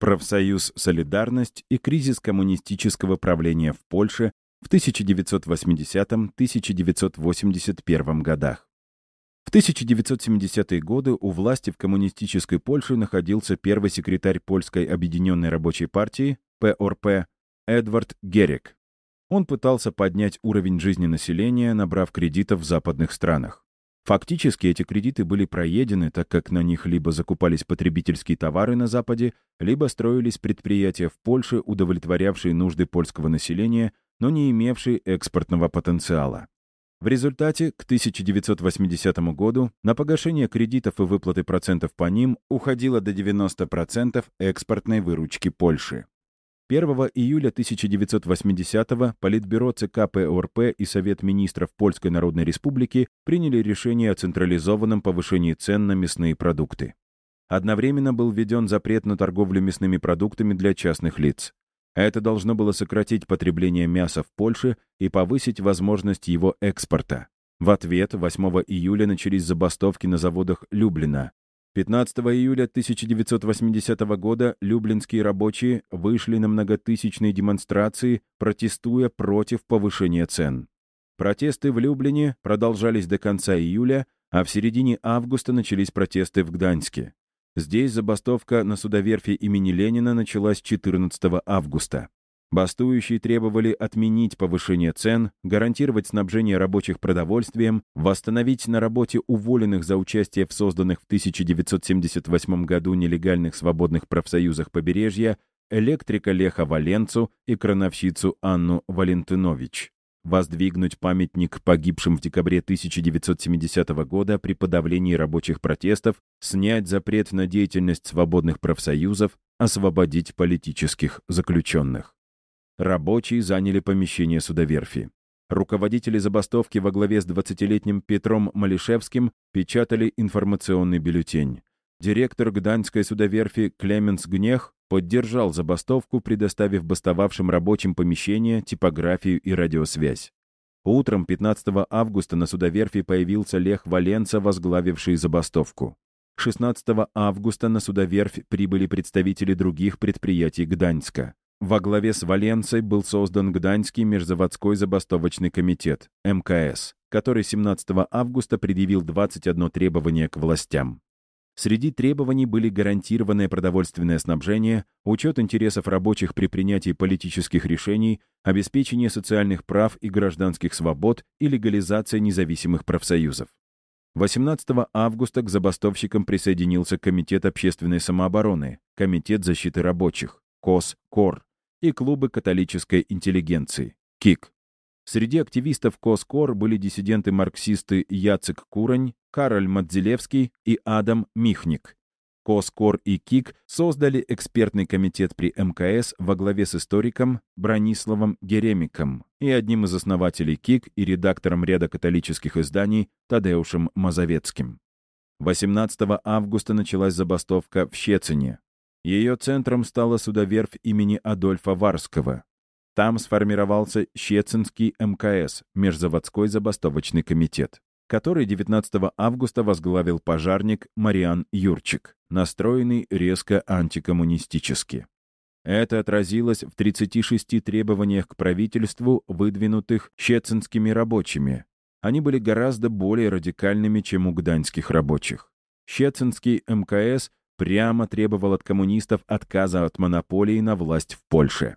профсоюз «Солидарность» и кризис коммунистического правления в Польше в 1980-1981 годах. В 1970-е годы у власти в коммунистической Польше находился первый секретарь Польской объединенной рабочей партии, ПОРП, Эдвард Герик. Он пытался поднять уровень жизни населения, набрав кредитов в западных странах. Фактически эти кредиты были проедены, так как на них либо закупались потребительские товары на Западе, либо строились предприятия в Польше, удовлетворявшие нужды польского населения, но не имевшие экспортного потенциала. В результате, к 1980 году на погашение кредитов и выплаты процентов по ним уходило до 90% экспортной выручки Польши. 1 июля 1980-го Политбюро ЦК ПОРП и Совет министров Польской Народной Республики приняли решение о централизованном повышении цен на мясные продукты. Одновременно был введен запрет на торговлю мясными продуктами для частных лиц. Это должно было сократить потребление мяса в Польше и повысить возможность его экспорта. В ответ 8 июля начались забастовки на заводах Люблина. 15 июля 1980 года люблинские рабочие вышли на многотысячные демонстрации, протестуя против повышения цен. Протесты в Люблине продолжались до конца июля, а в середине августа начались протесты в Гданьске. Здесь забастовка на судоверфи имени Ленина началась 14 августа. Бастующие требовали отменить повышение цен, гарантировать снабжение рабочих продовольствием, восстановить на работе уволенных за участие в созданных в 1978 году нелегальных свободных профсоюзах побережья электрика Леха Валенцу и крановщицу Анну Валентинович. Воздвигнуть памятник погибшим в декабре 1970 года при подавлении рабочих протестов, снять запрет на деятельность свободных профсоюзов, освободить политических заключенных. Рабочие заняли помещение судоверфи. Руководители забастовки во главе с 20-летним Петром Малишевским печатали информационный бюллетень. Директор Гданьской судоверфи Клеменс Гнех поддержал забастовку, предоставив бастовавшим рабочим помещение, типографию и радиосвязь. Утром 15 августа на судоверфи появился Лех Валенца, возглавивший забастовку. 16 августа на судоверфь прибыли представители других предприятий Гданьска. Во главе с Валенцией был создан Гданьский межзаводской забастовочный комитет, МКС, который 17 августа предъявил 21 требование к властям. Среди требований были гарантированное продовольственное снабжение, учет интересов рабочих при принятии политических решений, обеспечение социальных прав и гражданских свобод и легализация независимых профсоюзов. 18 августа к забастовщикам присоединился Комитет общественной самообороны, Комитет защиты рабочих, КОС-КОР, и клубы католической интеллигенции, КИК. Среди активистов КОСКОР были диссиденты-марксисты Яцек Курань, Кароль Мадзелевский и Адам Михник. КОСКОР и КИК создали экспертный комитет при МКС во главе с историком Брониславом Геремиком и одним из основателей КИК и редактором ряда католических изданий Тадеушем Мазовецким. 18 августа началась забастовка в Щецине, ее центром стала судоверфь имени Адольфа Варского. Там сформировался Щецинский МКС, Межзаводской забастовочный комитет, который 19 августа возглавил пожарник Мариан Юрчик, настроенный резко антикоммунистически. Это отразилось в 36 требованиях к правительству, выдвинутых щецинскими рабочими. Они были гораздо более радикальными, чем у гданьских рабочих. Щецинский МКС прямо требовал от коммунистов отказа от монополии на власть в Польше.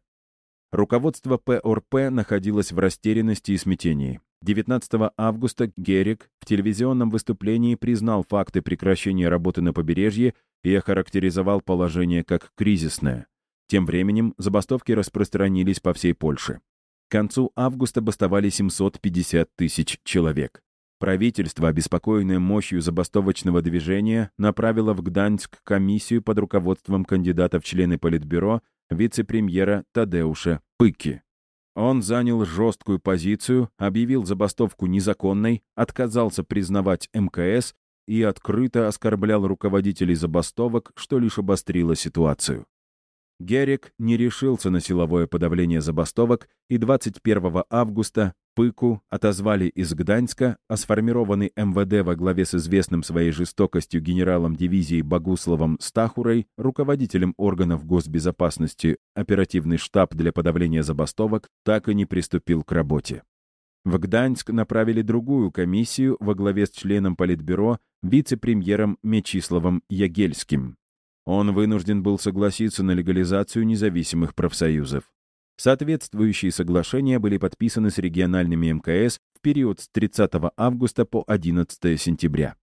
Руководство ПОРП находилось в растерянности и смятении. 19 августа Герик в телевизионном выступлении признал факты прекращения работы на побережье и охарактеризовал положение как кризисное. Тем временем забастовки распространились по всей Польше. К концу августа бастовали 750 тысяч человек. Правительство, обеспокоенное мощью забастовочного движения, направило в Гданьск комиссию под руководством кандидата в члены Политбюро вице-премьера Тадеуша Пыки. Он занял жесткую позицию, объявил забастовку незаконной, отказался признавать МКС и открыто оскорблял руководителей забастовок, что лишь обострило ситуацию. Герик не решился на силовое подавление забастовок и 21 августа Пыку отозвали из Гданьска, а сформированный МВД во главе с известным своей жестокостью генералом дивизии Богусловом Стахурой, руководителем органов госбезопасности оперативный штаб для подавления забастовок, так и не приступил к работе. В Гданьск направили другую комиссию во главе с членом Политбюро, вице-премьером Мечиславом Ягельским. Он вынужден был согласиться на легализацию независимых профсоюзов. Соответствующие соглашения были подписаны с региональными МКС в период с 30 августа по 11 сентября.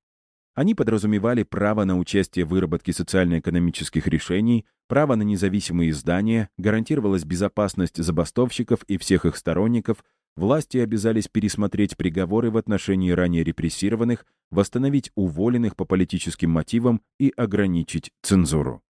Они подразумевали право на участие в выработке социально-экономических решений, право на независимые издания, гарантировалась безопасность забастовщиков и всех их сторонников, власти обязались пересмотреть приговоры в отношении ранее репрессированных, восстановить уволенных по политическим мотивам и ограничить цензуру.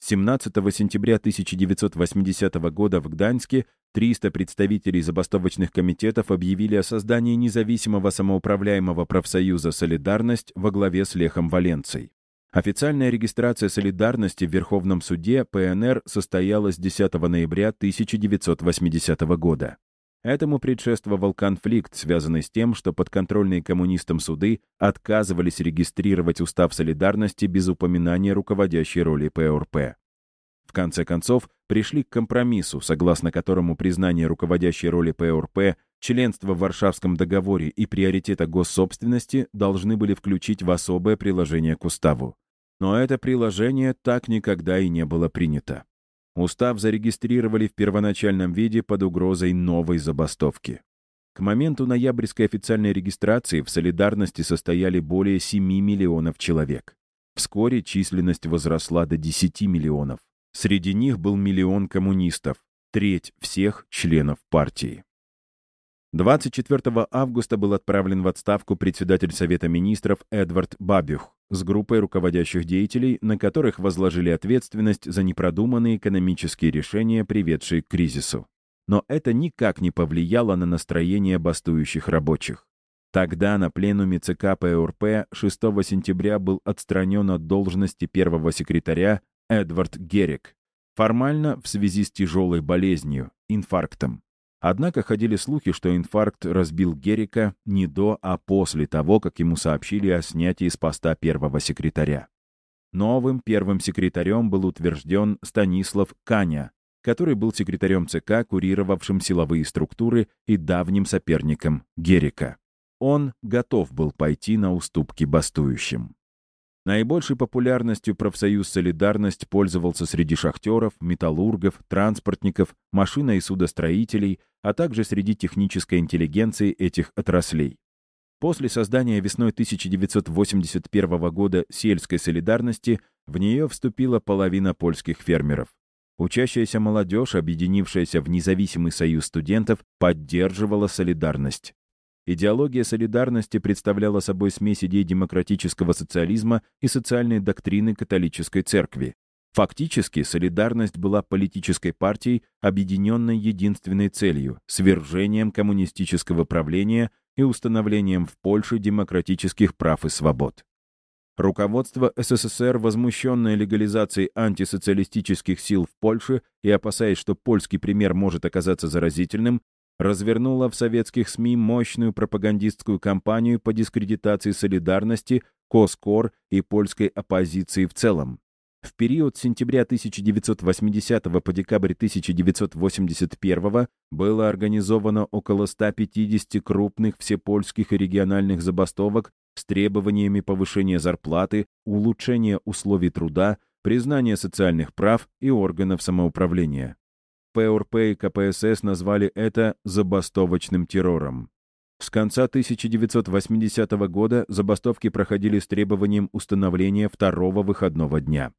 17 сентября 1980 года в Гданьске 300 представителей забастовочных комитетов объявили о создании независимого самоуправляемого профсоюза «Солидарность» во главе с Лехом Валенцей. Официальная регистрация «Солидарности» в Верховном суде ПНР состоялась 10 ноября 1980 года. Этому предшествовал конфликт, связанный с тем, что подконтрольные коммунистам суды отказывались регистрировать устав солидарности без упоминания руководящей роли ПРП. В конце концов, пришли к компромиссу, согласно которому признание руководящей роли ПРП, членство в Варшавском договоре и приоритета госсобственности должны были включить в особое приложение к уставу. Но это приложение так никогда и не было принято. Устав зарегистрировали в первоначальном виде под угрозой новой забастовки. К моменту ноябрьской официальной регистрации в солидарности состояли более 7 миллионов человек. Вскоре численность возросла до 10 миллионов. Среди них был миллион коммунистов, треть всех членов партии. 24 августа был отправлен в отставку председатель Совета министров Эдвард Бабюх с группой руководящих деятелей, на которых возложили ответственность за непродуманные экономические решения, приведшие к кризису. Но это никак не повлияло на настроение бастующих рабочих. Тогда на пленуме ЦК ПРП 6 сентября был отстранен от должности первого секретаря Эдвард Герик, формально в связи с тяжелой болезнью, инфарктом. Однако ходили слухи, что инфаркт разбил Герика не до, а после того, как ему сообщили о снятии с поста первого секретаря. Новым первым секретарем был утвержден Станислав Каня, который был секретарем ЦК, курировавшим силовые структуры и давним соперником Герика. Он готов был пойти на уступки бастующим. Наибольшей популярностью профсоюз «Солидарность» пользовался среди шахтеров, металлургов, транспортников, машино- и судостроителей, а также среди технической интеллигенции этих отраслей. После создания весной 1981 года сельской солидарности в нее вступила половина польских фермеров. Учащаяся молодежь, объединившаяся в независимый союз студентов, поддерживала солидарность. Идеология солидарности представляла собой смесь идей демократического социализма и социальной доктрины католической церкви. Фактически, солидарность была политической партией, объединенной единственной целью – свержением коммунистического правления и установлением в Польше демократических прав и свобод. Руководство СССР, возмущенное легализацией антисоциалистических сил в Польше и опасаясь, что польский пример может оказаться заразительным, развернула в советских СМИ мощную пропагандистскую кампанию по дискредитации солидарности, Коскор и польской оппозиции в целом. В период с сентября 1980 по декабрь 1981 было организовано около 150 крупных всепольских и региональных забастовок с требованиями повышения зарплаты, улучшения условий труда, признания социальных прав и органов самоуправления. ПРП и КПСС назвали это «забастовочным террором». С конца 1980 года забастовки проходили с требованием установления второго выходного дня.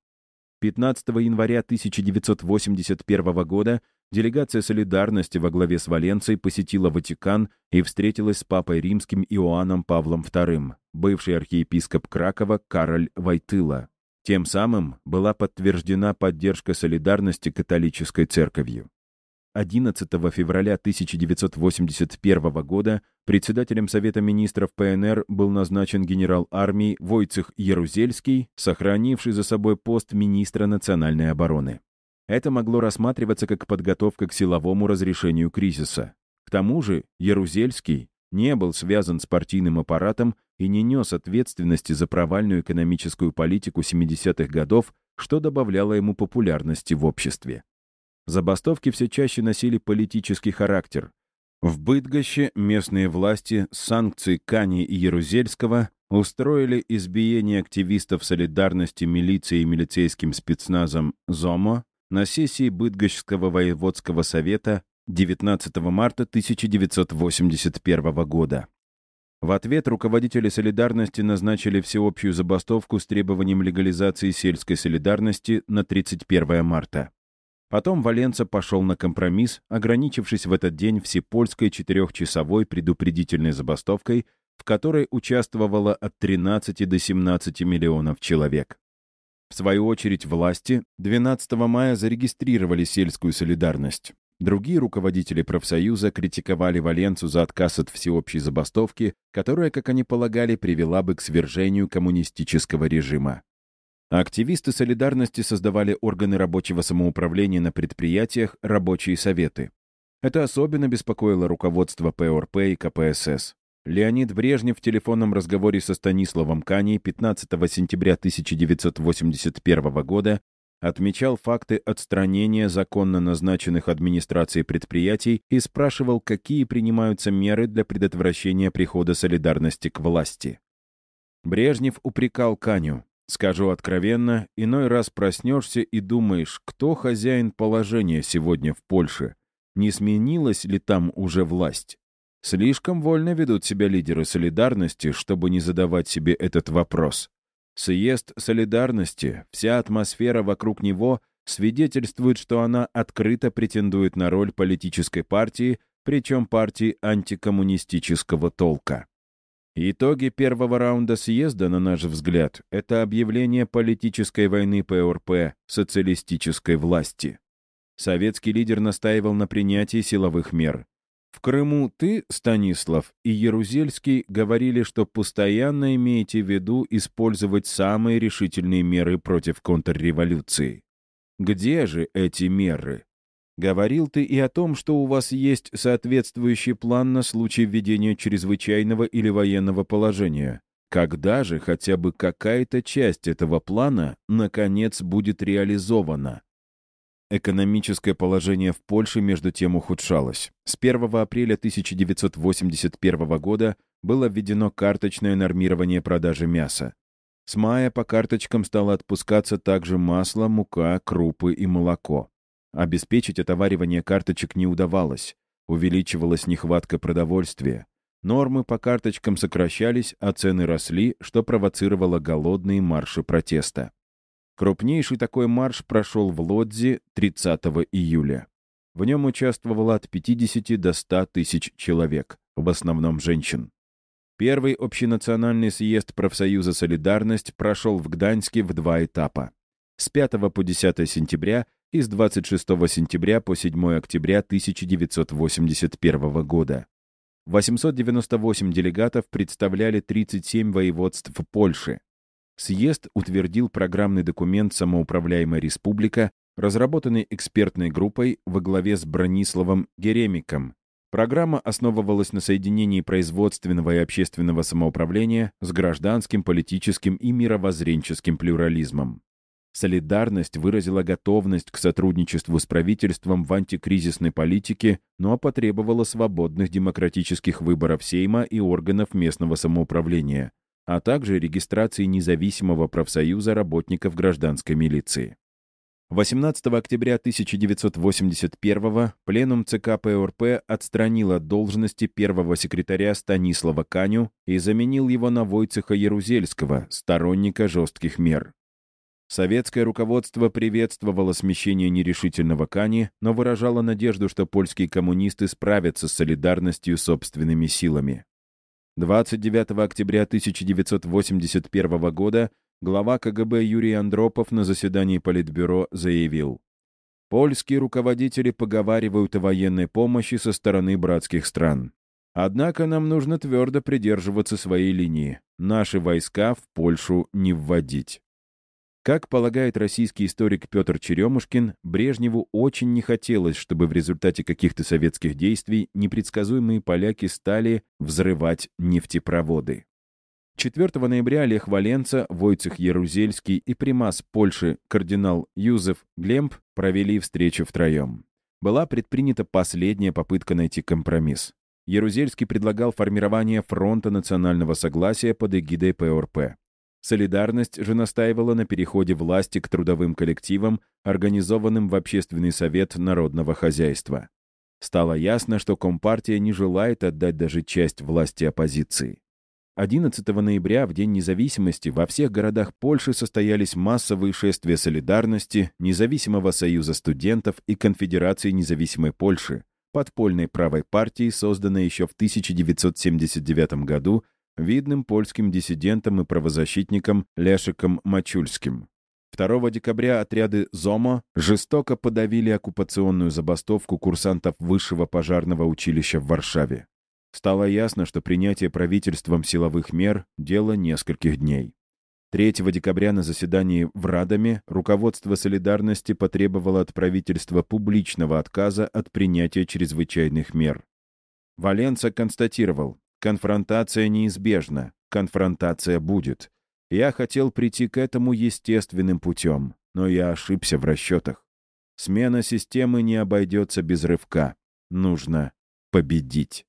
15 января 1981 года делегация солидарности во главе с Валенцией посетила Ватикан и встретилась с папой римским Иоанном Павлом II, бывший архиепископ Кракова Кароль Войтыла. Тем самым была подтверждена поддержка солидарности католической церковью. 11 февраля 1981 года председателем Совета министров ПНР был назначен генерал армии Войцех Ярузельский, сохранивший за собой пост министра национальной обороны. Это могло рассматриваться как подготовка к силовому разрешению кризиса. К тому же Ярузельский не был связан с партийным аппаратом и не нес ответственности за провальную экономическую политику 70-х годов, что добавляло ему популярности в обществе. Забастовки все чаще носили политический характер. В Быдгоще местные власти с санкций Кани и Ярузельского устроили избиение активистов солидарности милиции и милицейским спецназом ЗОМО на сессии Быдгощского воеводского совета 19 марта 1981 года. В ответ руководители солидарности назначили всеобщую забастовку с требованием легализации сельской солидарности на 31 марта. Потом Валенца пошел на компромисс, ограничившись в этот день всепольской четырехчасовой предупредительной забастовкой, в которой участвовало от 13 до 17 миллионов человек. В свою очередь власти 12 мая зарегистрировали сельскую солидарность. Другие руководители профсоюза критиковали Валенцу за отказ от всеобщей забастовки, которая, как они полагали, привела бы к свержению коммунистического режима. Активисты солидарности создавали органы рабочего самоуправления на предприятиях, рабочие советы. Это особенно беспокоило руководство ПРП и КПСС. Леонид Брежнев в телефонном разговоре со Станиславом Каней 15 сентября 1981 года отмечал факты отстранения законно назначенных администрацией предприятий и спрашивал, какие принимаются меры для предотвращения прихода солидарности к власти. Брежнев упрекал Каню. «Скажу откровенно, иной раз проснешься и думаешь, кто хозяин положения сегодня в Польше? Не сменилась ли там уже власть? Слишком вольно ведут себя лидеры солидарности, чтобы не задавать себе этот вопрос. Съезд солидарности, вся атмосфера вокруг него свидетельствует, что она открыто претендует на роль политической партии, причем партии антикоммунистического толка. Итоги первого раунда съезда, на наш взгляд, это объявление политической войны ПРП социалистической власти. Советский лидер настаивал на принятии силовых мер. В Крыму ты, Станислав, и Ярузельский говорили, что постоянно имеете в виду использовать самые решительные меры против контрреволюции. Где же эти меры? Говорил ты и о том, что у вас есть соответствующий план на случай введения чрезвычайного или военного положения. Когда же хотя бы какая-то часть этого плана, наконец, будет реализована? Экономическое положение в Польше между тем ухудшалось. С 1 апреля 1981 года было введено карточное нормирование продажи мяса. С мая по карточкам стало отпускаться также масло, мука, крупы и молоко. Обеспечить отоваривание карточек не удавалось. Увеличивалась нехватка продовольствия. Нормы по карточкам сокращались, а цены росли, что провоцировало голодные марши протеста. Крупнейший такой марш прошел в Лодзе 30 июля. В нем участвовало от 50 до 100 тысяч человек, в основном женщин. Первый общенациональный съезд профсоюза «Солидарность» прошел в Гданьске в два этапа. С 5 по 10 сентября и с 26 сентября по 7 октября 1981 года. 898 делегатов представляли 37 воеводств Польши. Съезд утвердил программный документ «Самоуправляемая республика», разработанный экспертной группой во главе с Брониславом Геремиком. Программа основывалась на соединении производственного и общественного самоуправления с гражданским, политическим и мировоззренческим плюрализмом. Солидарность выразила готовность к сотрудничеству с правительством в антикризисной политике, но потребовала свободных демократических выборов Сейма и органов местного самоуправления, а также регистрации независимого профсоюза работников гражданской милиции. 18 октября 1981 пленум ЦК ПРП отстранил от должности первого секретаря Станислава Каню и заменил его на Войцеха Ярузельского, сторонника жестких мер. Советское руководство приветствовало смещение нерешительного Кани, но выражало надежду, что польские коммунисты справятся с солидарностью собственными силами. 29 октября 1981 года глава КГБ Юрий Андропов на заседании Политбюро заявил, «Польские руководители поговаривают о военной помощи со стороны братских стран. Однако нам нужно твердо придерживаться своей линии. Наши войска в Польшу не вводить». Как полагает российский историк Петр Черемушкин, Брежневу очень не хотелось, чтобы в результате каких-то советских действий непредсказуемые поляки стали взрывать нефтепроводы. 4 ноября Лех Валенца, Войцех Ярузельский и примас Польши кардинал Юзеф Глемб провели встречу втроем. Была предпринята последняя попытка найти компромисс. Ярузельский предлагал формирование фронта национального согласия под эгидой ПРП. Солидарность же настаивала на переходе власти к трудовым коллективам, организованным в Общественный совет народного хозяйства. Стало ясно, что Компартия не желает отдать даже часть власти оппозиции. 11 ноября, в День независимости, во всех городах Польши состоялись массовые шествия солидарности, Независимого союза студентов и Конфедерации независимой Польши, подпольной правой партии, созданной еще в 1979 году видным польским диссидентом и правозащитником Лешиком Мачульским. 2 декабря отряды ЗОМО жестоко подавили оккупационную забастовку курсантов Высшего пожарного училища в Варшаве. Стало ясно, что принятие правительством силовых мер – дело нескольких дней. 3 декабря на заседании в Радаме руководство «Солидарности» потребовало от правительства публичного отказа от принятия чрезвычайных мер. Валенца констатировал, конфронтация неизбежна, конфронтация будет. Я хотел прийти к этому естественным путем, но я ошибся в расчетах. Смена системы не обойдется без рывка. Нужно победить.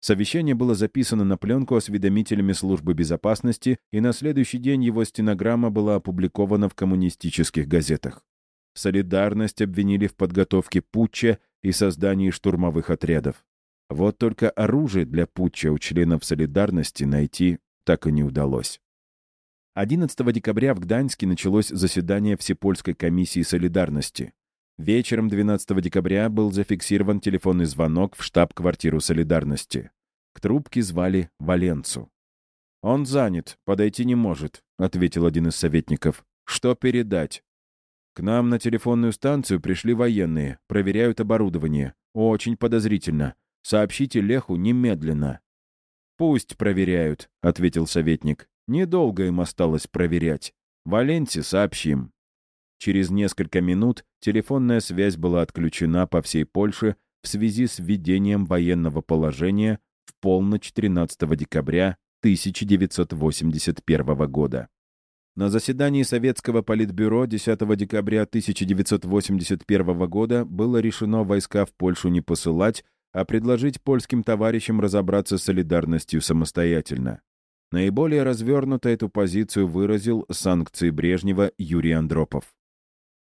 Совещание было записано на пленку осведомителями службы безопасности, и на следующий день его стенограмма была опубликована в коммунистических газетах. Солидарность обвинили в подготовке путча и создании штурмовых отрядов. Вот только оружие для путча у членов солидарности найти так и не удалось. 11 декабря в Гданьске началось заседание Всепольской комиссии солидарности. Вечером 12 декабря был зафиксирован телефонный звонок в штаб-квартиру солидарности. К трубке звали Валенцу. «Он занят, подойти не может», — ответил один из советников. «Что передать?» «К нам на телефонную станцию пришли военные, проверяют оборудование. Очень подозрительно. Сообщите Леху немедленно». «Пусть проверяют», — ответил советник. «Недолго им осталось проверять. Валенте сообщим». Через несколько минут телефонная связь была отключена по всей Польше в связи с введением военного положения в полночь 13 декабря 1981 года. На заседании Советского политбюро 10 декабря 1981 года было решено войска в Польшу не посылать, а предложить польским товарищам разобраться с солидарностью самостоятельно. Наиболее развернуто эту позицию выразил санкции Брежнева Юрий Андропов.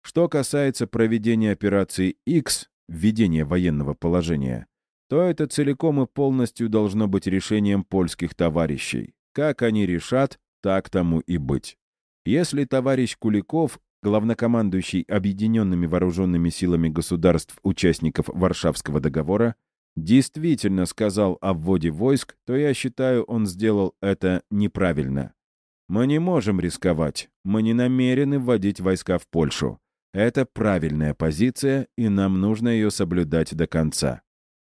Что касается проведения операции X, введения военного положения, то это целиком и полностью должно быть решением польских товарищей. Как они решат, так тому и быть. Если товарищ Куликов, главнокомандующий Объединенными Вооруженными Силами Государств участников Варшавского договора, действительно сказал о вводе войск, то я считаю, он сделал это неправильно. Мы не можем рисковать, мы не намерены вводить войска в Польшу. Это правильная позиция, и нам нужно ее соблюдать до конца.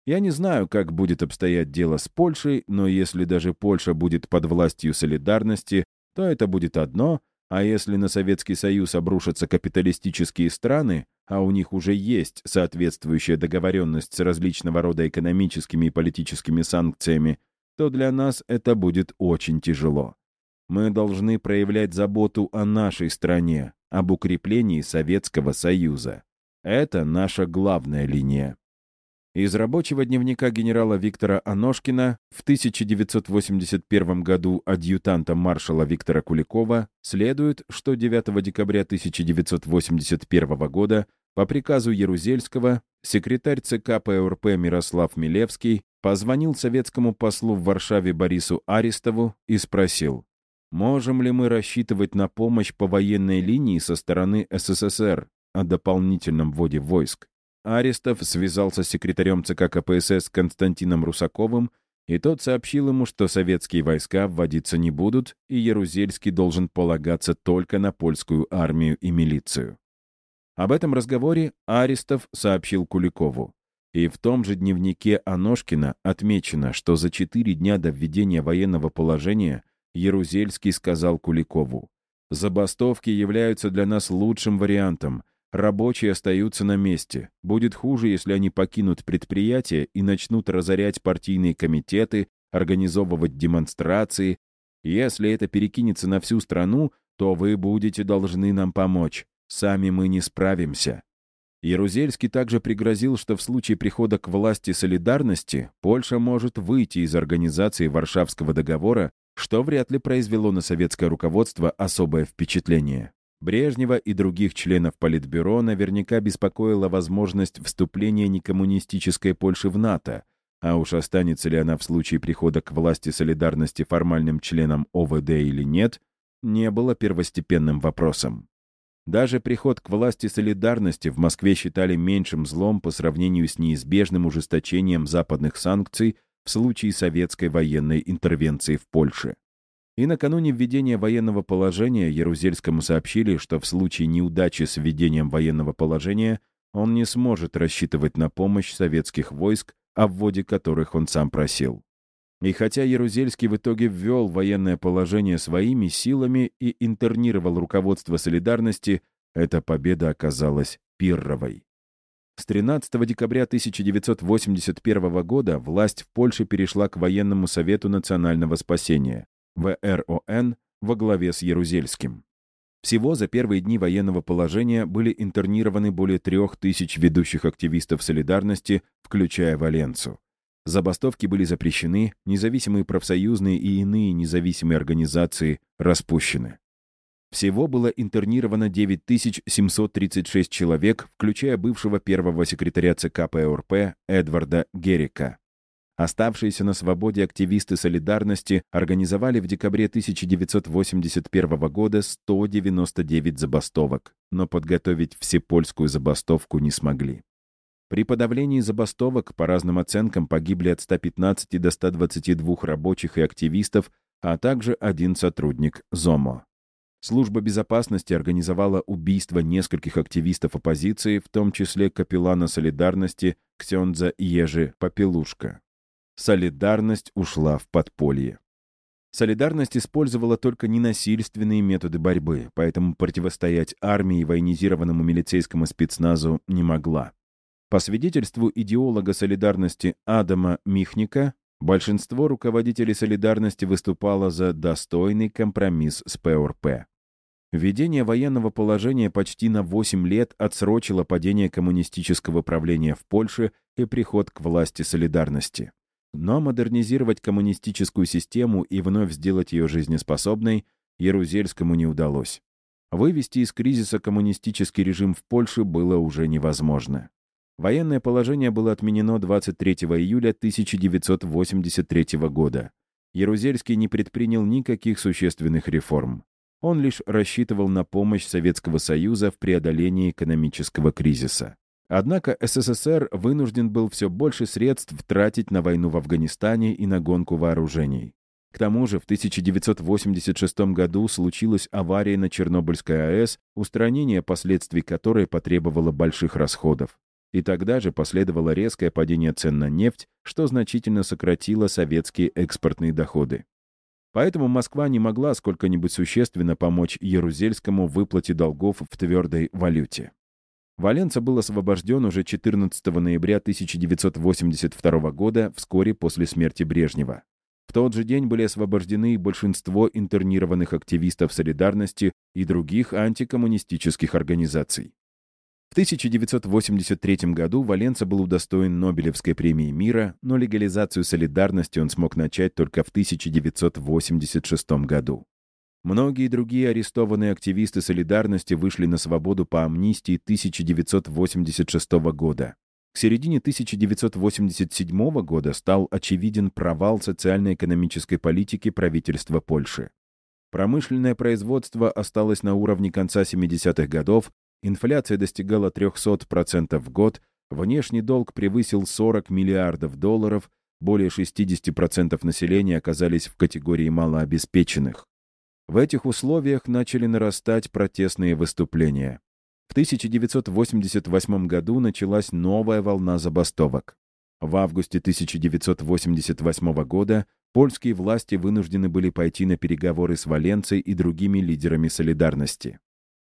Я не знаю, как будет обстоять дело с Польшей, но если даже Польша будет под властью солидарности, то это будет одно, а если на Советский Союз обрушатся капиталистические страны, а у них уже есть соответствующая договоренность с различного рода экономическими и политическими санкциями, то для нас это будет очень тяжело. Мы должны проявлять заботу о нашей стране, об укреплении Советского Союза. Это наша главная линия. Из рабочего дневника генерала Виктора Аношкина в 1981 году адъютанта маршала Виктора Куликова следует, что 9 декабря 1981 года по приказу Ярузельского секретарь ЦК ПРП Мирослав Милевский позвонил советскому послу в Варшаве Борису Арестову и спросил, можем ли мы рассчитывать на помощь по военной линии со стороны СССР о дополнительном вводе войск. Арестов связался с секретарем ЦК КПСС Константином Русаковым, и тот сообщил ему, что советские войска вводиться не будут, и Ярузельский должен полагаться только на польскую армию и милицию. Об этом разговоре Арестов сообщил Куликову. И в том же дневнике Аношкина отмечено, что за четыре дня до введения военного положения Ярузельский сказал Куликову, Забастовки являются для нас лучшим вариантом. Рабочие остаются на месте. Будет хуже, если они покинут предприятие и начнут разорять партийные комитеты, организовывать демонстрации. Если это перекинется на всю страну, то вы будете должны нам помочь. Сами мы не справимся. Ярузельский также пригрозил, что в случае прихода к власти солидарности Польша может выйти из организации Варшавского договора, что вряд ли произвело на советское руководство особое впечатление. Брежнева и других членов Политбюро наверняка беспокоила возможность вступления некоммунистической Польши в НАТО, а уж останется ли она в случае прихода к власти солидарности формальным членом ОВД или нет, не было первостепенным вопросом. Даже приход к власти солидарности в Москве считали меньшим злом по сравнению с неизбежным ужесточением западных санкций в случае советской военной интервенции в Польше. И накануне введения военного положения Ярузельскому сообщили, что в случае неудачи с введением военного положения он не сможет рассчитывать на помощь советских войск, о вводе которых он сам просил. И хотя Ярузельский в итоге ввел военное положение своими силами и интернировал руководство солидарности, эта победа оказалась пирровой. С 13 декабря 1981 года власть в Польше перешла к Военному совету национального спасения, ВРОН, во главе с Ярузельским. Всего за первые дни военного положения были интернированы более трех тысяч ведущих активистов солидарности, включая Валенцу. Забастовки были запрещены, независимые профсоюзные и иные независимые организации распущены. Всего было интернировано 9736 человек, включая бывшего первого секретаря ЦК ПРП Эдварда Герика. Оставшиеся на свободе активисты солидарности организовали в декабре 1981 года 199 забастовок, но подготовить всепольскую забастовку не смогли. При подавлении забастовок, по разным оценкам, погибли от 115 до 122 рабочих и активистов, а также один сотрудник ЗОМО. Служба безопасности организовала убийство нескольких активистов оппозиции, в том числе капеллана солидарности Ксенза Ежи Попелушка. Солидарность ушла в подполье. Солидарность использовала только ненасильственные методы борьбы, поэтому противостоять армии и военизированному милицейскому спецназу не могла. По свидетельству идеолога солидарности Адама Михника, большинство руководителей солидарности выступало за достойный компромисс с ПРП. Введение военного положения почти на 8 лет отсрочило падение коммунистического правления в Польше и приход к власти солидарности. Но модернизировать коммунистическую систему и вновь сделать ее жизнеспособной Ярузельскому не удалось. Вывести из кризиса коммунистический режим в Польше было уже невозможно. Военное положение было отменено 23 июля 1983 года. Ярузельский не предпринял никаких существенных реформ. Он лишь рассчитывал на помощь Советского Союза в преодолении экономического кризиса. Однако СССР вынужден был все больше средств тратить на войну в Афганистане и на гонку вооружений. К тому же в 1986 году случилась авария на Чернобыльской АЭС, устранение последствий которой потребовало больших расходов. И тогда же последовало резкое падение цен на нефть, что значительно сократило советские экспортные доходы. Поэтому Москва не могла сколько-нибудь существенно помочь Ярузельскому выплате долгов в твердой валюте. Валенца был освобожден уже 14 ноября 1982 года, вскоре после смерти Брежнева. В тот же день были освобождены большинство интернированных активистов «Солидарности» и других антикоммунистических организаций. В 1983 году Валенца был удостоен Нобелевской премии мира, но легализацию солидарности он смог начать только в 1986 году. Многие другие арестованные активисты солидарности вышли на свободу по амнистии 1986 года. К середине 1987 года стал очевиден провал социально-экономической политики правительства Польши. Промышленное производство осталось на уровне конца 70-х годов, Инфляция достигала 300% в год, внешний долг превысил 40 миллиардов долларов, более 60% населения оказались в категории малообеспеченных. В этих условиях начали нарастать протестные выступления. В 1988 году началась новая волна забастовок. В августе 1988 года польские власти вынуждены были пойти на переговоры с Валенцией и другими лидерами солидарности.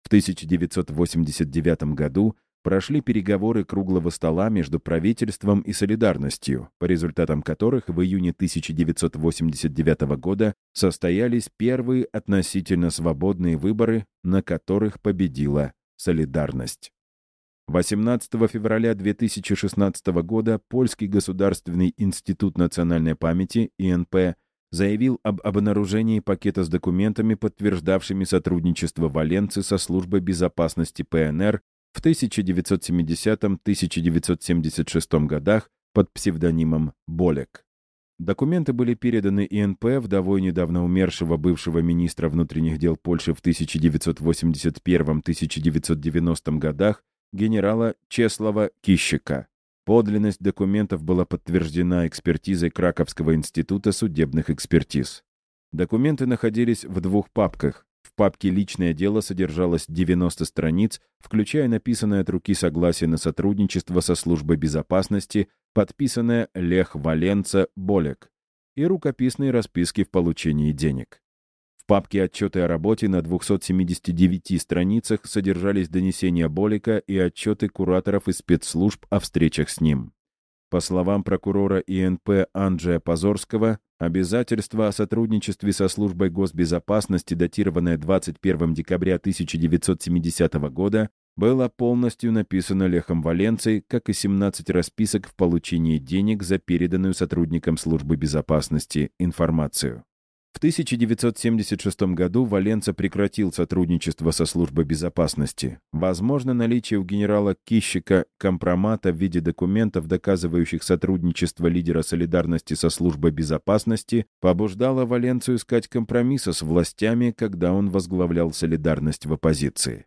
В 1989 году прошли переговоры круглого стола между правительством и солидарностью, по результатам которых в июне 1989 года состоялись первые относительно свободные выборы, на которых победила солидарность. 18 февраля 2016 года Польский государственный институт национальной памяти, ИНП, заявил об обнаружении пакета с документами, подтверждавшими сотрудничество Валенцы со службой безопасности ПНР в 1970-1976 годах под псевдонимом Болек. Документы были переданы ИНП вдовой недавно умершего бывшего министра внутренних дел Польши в 1981-1990 годах генерала Чеслава Кищика. Подлинность документов была подтверждена экспертизой Краковского института судебных экспертиз. Документы находились в двух папках. В папке «Личное дело» содержалось 90 страниц, включая написанное от руки согласие на сотрудничество со службой безопасности, подписанное Лех Валенца Болек, и рукописные расписки в получении денег. В папке «Отчеты о работе» на 279 страницах содержались донесения Болика и отчеты кураторов и спецслужб о встречах с ним. По словам прокурора ИНП Анджея Позорского, обязательство о сотрудничестве со службой госбезопасности, датированное 21 декабря 1970 года, было полностью написано Лехом Валенцей, как и 17 расписок в получении денег за переданную сотрудникам службы безопасности информацию. В 1976 году Валенца прекратил сотрудничество со службой безопасности. Возможно, наличие у генерала Кищика компромата в виде документов, доказывающих сотрудничество лидера солидарности со службой безопасности, побуждало Валенцию искать компромисса с властями, когда он возглавлял солидарность в оппозиции.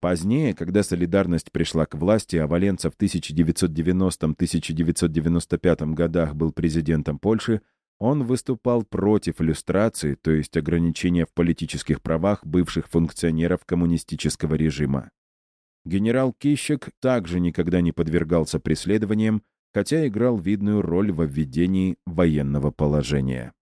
Позднее, когда солидарность пришла к власти, а Валенца в 1990-1995 годах был президентом Польши, он выступал против иллюстрации, то есть ограничения в политических правах бывших функционеров коммунистического режима. Генерал Кищек также никогда не подвергался преследованиям, хотя играл видную роль во введении военного положения.